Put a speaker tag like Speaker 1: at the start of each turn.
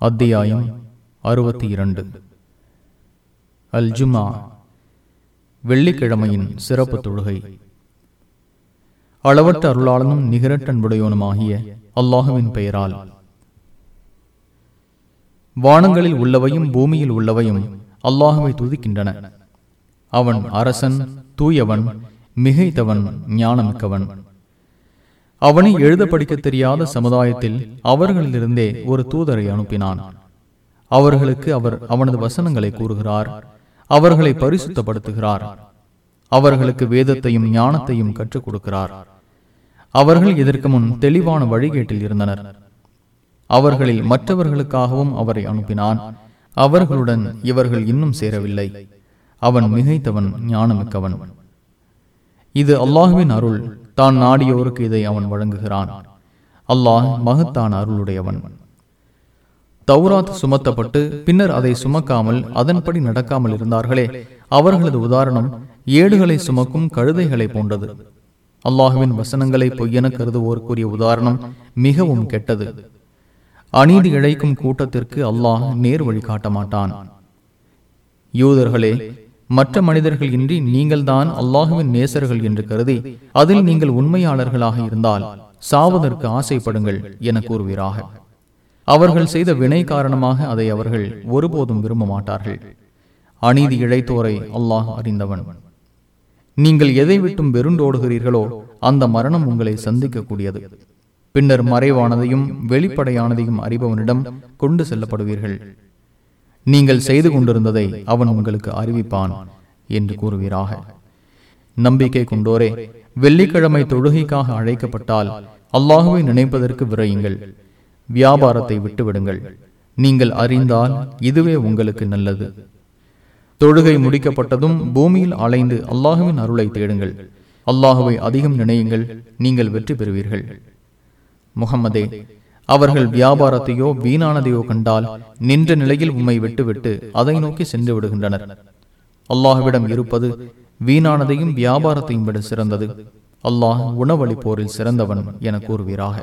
Speaker 1: அத்தியாயம் அறுபத்தி இரண்டு. அல் ஜுமா வெள்ளிக்கிழமையின் சிறப்பு தொழுகை. அளவற்ற அருளாளனும் நிகரட்டன்புடையோனுமாகிய அல்லாஹுவின் பெயரால். வானங்களில் உள்ளவையும் பூமியில் உள்ளவையும் அல்லாஹுவை துதிக்கின்றன. அவன் அரசன் தூயவன் மிகைத்தவன் ஞானமிக்கவன். அவனை எழுத படிக்க தெரியாத சமுதாயத்தில் அவர்களிலிருந்தே ஒரு தூதரை அனுப்பினான். அவர்களுக்கு அவர் அவனது வசனங்களை கூறுகிறார். அவர்களை பரிசுத்தப்படுத்துகிறார். அவர்களுக்கு வேதத்தையும் ஞானத்தையும் கற்றுக் கொடுக்கிறார். அவர்கள் இதற்கு முன் தெளிவான வழிகேட்டில் இருந்தனர். அவர்களில் மற்றவர்களுக்காகவும் அவரை அனுப்பினான். அவர்களுடன் இவர்கள் இன்னும் சேரவில்லை. அவன் மிகைத்தவன் ஞானமிக்கவன். இது அல்லாஹுவின் அருள். தான் நாடியோருக்கு இதை அவன் வழங்குகிறான். அல்லாஹ் மகத்தான் அருளுடையவன். தௌராத் சுமத்தப்பட்டு பின்னர் அதை சுமக்காமல் அதன்படி நடக்காமல் இருந்தார்களே அவர்களது உதாரணம் ஏடுகளை சுமக்கும் கழுதைகளை போன்றது. அல்லாஹுவின் வசனங்களை பொய்யென கருதுவோருக்குரிய உதாரணம் மிகவும் கெட்டது. அநீதி இழைக்கும் கூட்டத்திற்கு அல்லாஹ் நேர் வழி காட்ட மாட்டான் யூதர்களே மற்ற மனிதர்கள் இன்றி நீங்கள்தான் அல்லாஹுவின் நேசர்கள் என்று கருதி அதில் நீங்கள் உண்மையாளர்களாக இருந்தால் சாவதற்கு ஆசைப்படுங்கள் என கூறுவீராக. அவர்கள் செய்த வினை காரணமாக அதை அவர்கள் ஒருபோதும் விரும்ப மாட்டார்கள். அநீதி இழைத்தோரை அல்லாஹ் அறிந்தவன். நீங்கள் எதை விட்டும் வெருண்டோடுகிறீர்களோ அந்த மரணம் உங்களை சந்திக்கக்கூடியது. பின்னர் மறைவானதையும் வெளிப்படையானதையும் அறிபவனிடம் கொண்டு செல்லப்படுவீர்கள். நீங்கள் செய்து கொண்டிருந்ததை அவன் உங்களுக்கு அறிவிப்பான் என்று கூறுவீராக. நம்பிக்கை கொண்டோரே வெள்ளிக்கிழமை தொழுகைக்காக அழைக்கப்பட்டால் அல்லாஹுவை நினைப்பதற்கு விரையுங்கள். வியாபாரத்தை விட்டுவிடுங்கள். நீங்கள் அறிந்தால் இதுவே உங்களுக்கு நல்லது. தொழுகை முடிக்கப்பட்டதும் பூமியில் அலைந்து அல்லாஹுவின் அருளை தேடுங்கள். அல்லாஹுவை அதிகம் நினையுங்கள் நீங்கள் வெற்றி பெறுவீர்கள். முகமதே அவர்கள் வியாபாரத்தையோ வீணானதையோ கண்டால் நின்ற நிலையில் உம்மை விட்டுவிட்டு அதை நோக்கி சென்று விடுகின்றனர். அல்லாஹுவிடம் இருப்பது வீணானதையும் வியாபாரத்தையும் விட சிறந்தது. அல்லாஹ் உணவளிப்போரில் சிறந்தவன் என கூறுவீராக.